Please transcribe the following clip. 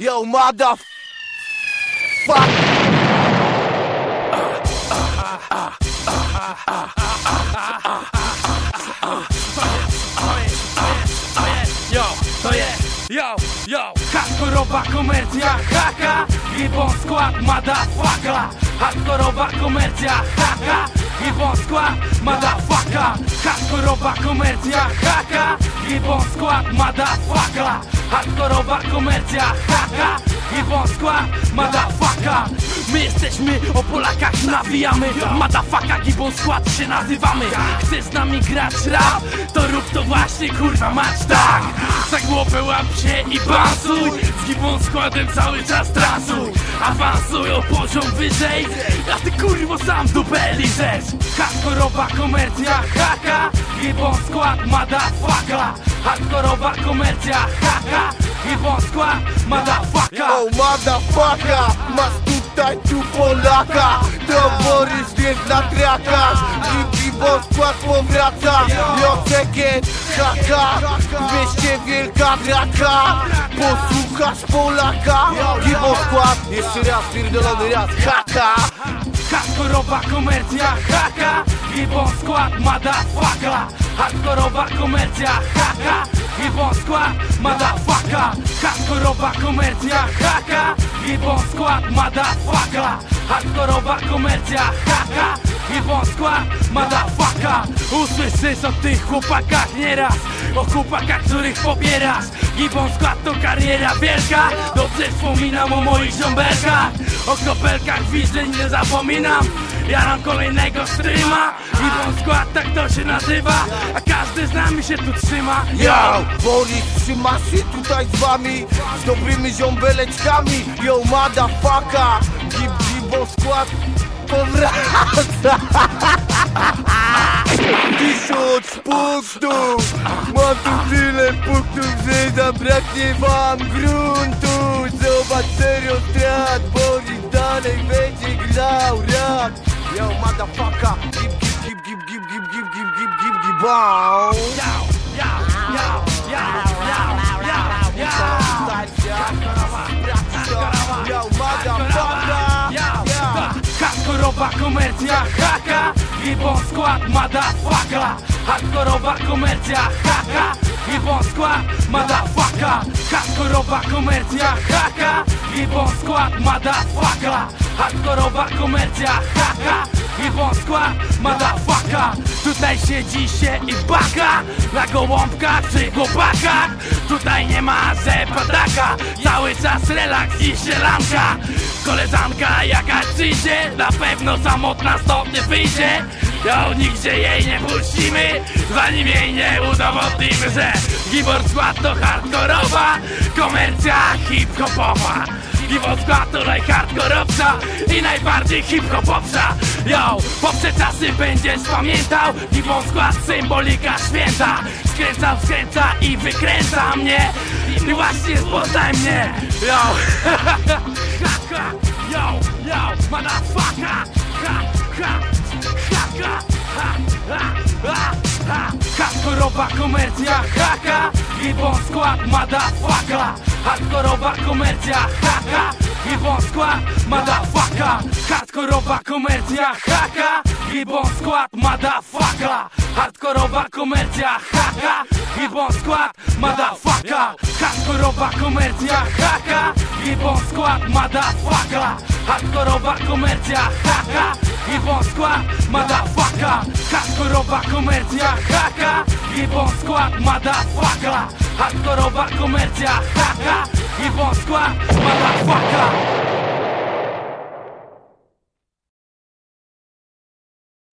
Yo, mother fuck. Yo, yo, Hardkorowa komercja, haka. Gibbon skład, madafaka Hardkorowa komercja, haka. Gibbon skład, madafaka Hardkorowa komercja, haka. Gibbon skład, madafaka Hardkorowa komercja, haka Gibbon skład, madafaka My jesteśmy o Polakach nawijamy. Madafaka, Gibbon skład się nazywamy. Chcesz z nami grać rap? To rób to właśnie kurwa mać tak. Za głowę łap się i bansuj. Z Gibbon składem cały czas transuj. Awansuj o poziom wyżej. A ty kurwo sam dupę liżesz Hardkorowa komercja, haka. Gibbon skład, madafaka Hardkorowa komercja, haka. Gibbon skład, madafaka Yo, motherfucker. Masz tu Polaka. Borys jest na trakach. Gigi bo skład powraca. Joceken, haka. W wielka draka. Posłuchasz Polaka. Gibo skład. Jeszcze raz, pierdolony raz. Haka. Hardkorowa komercja, haka Gibbon skład, madafaka Hardkorowa komercja, haka Skład, madafaka Hardkorowa komercja, haka. Gibbon skład, madafaka Hardkorowa komercja, haka. Gibbon skład, madafaka Usłyszysz o tych chłopakach nieraz. O chłopakach, których pobierasz Gibbon skład to kariera wielka. Dobrze wspominam o moich ziąbelkach O kropelkach widzeń nie zapominam Jaram kolejnego streama. Gibbon skład, tak to się nazywa. A każdy z nami się tu trzyma. Yo, Boris trzyma się tutaj z wami. Z dobrymi ziąbeleczkami Yo, motherfucker! Gib, gibo skład powraca. Tysiąc punktów. Mam tu tyle punktów, że zabraknie wam gruntu. Zobacz serio strat Boris dalej będzie grał Yo, motherfucker Gib, gib, gib, gib, gib, gib, gib, gib, gib, gib, gib, bow komercja, haka. Gibbon skład, madafaka Hardkorowa komercja, haka. Gibbon skład, madafaka Hardkorowa komercja, haka. Gibbon skład, madafaka Hardkorowa komercja, haka. Gibbon skład, madafaka Tutaj siedzi się i baka. Na gołąbkach czy chłopakach. Tutaj nie ma zepadaka Cały czas relaks i sielanka Koleżanka jaka przyjdzie? Na pewno samotna stąd wyjdzie. Ją nigdzie jej nie puścimy Zanim jej nie udowodnimy, że Gibor skład to hardkorowa Komercja hip-hopowa Skład to najhardkorowca I najbardziej hip-hopowca. Yo, poprzez czasy będziesz pamiętał Gibor skład symbolika święta. Skręcał, skręca i wykręca mnie. I właśnie poznaj mnie. Yo, komercja, haka. Gibbon skład, motherfucker. Hardkorowa komercja, haka. Gibbon skład, motherfucker. Hardkorowa komercja, haka. Gibbon skład, motherfucker. Hardkorowa komercja, haka. Gibbon skład, motherfucker. Hardkorowa komercja, haka. Gibbon skład, motherfucker. Hardkorowa komercja, haka Hardkorowa komercja, haka. Gibbon skład, motherfucker. Hardkorowa komercja, haka. Gibbon skład, motherfucker